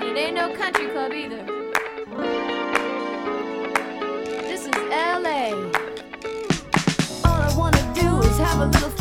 And it ain't no country club either. This is LA. All I wanna do is have a little